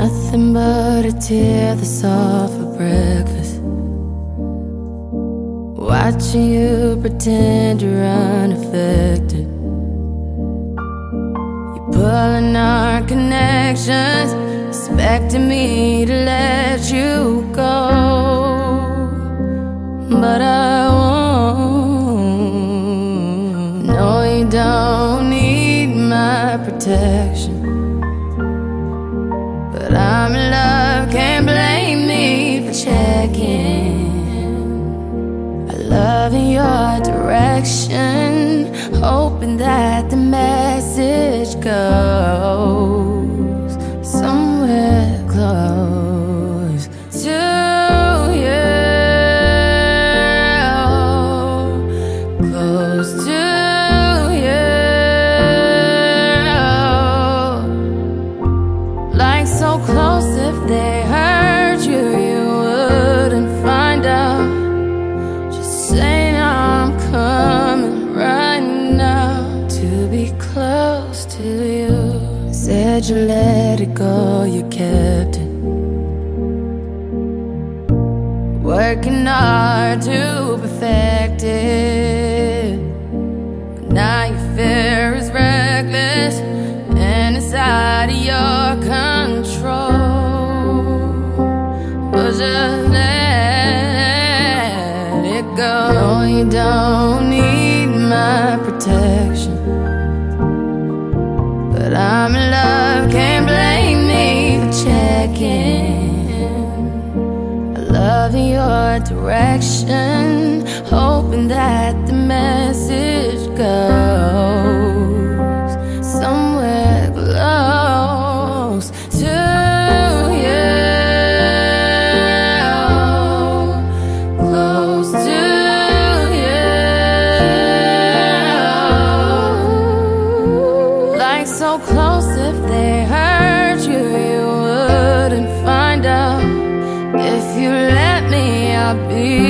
nothing but a tear that's all for breakfast. Watching you pretend you're unaffected. You're pulling our connections, expecting me to let you go. But I won't. No, you don't need my protection. But I'm in love, can't blame me for checking. I love in your direction, hoping that the message goes to you. Said you let it go, you kept it. Working hard to perfect it. But now your fear is reckless and it's out of your control. But just let it go. No, you don't need my protection. In your direction, hoping that the message goes I'll be.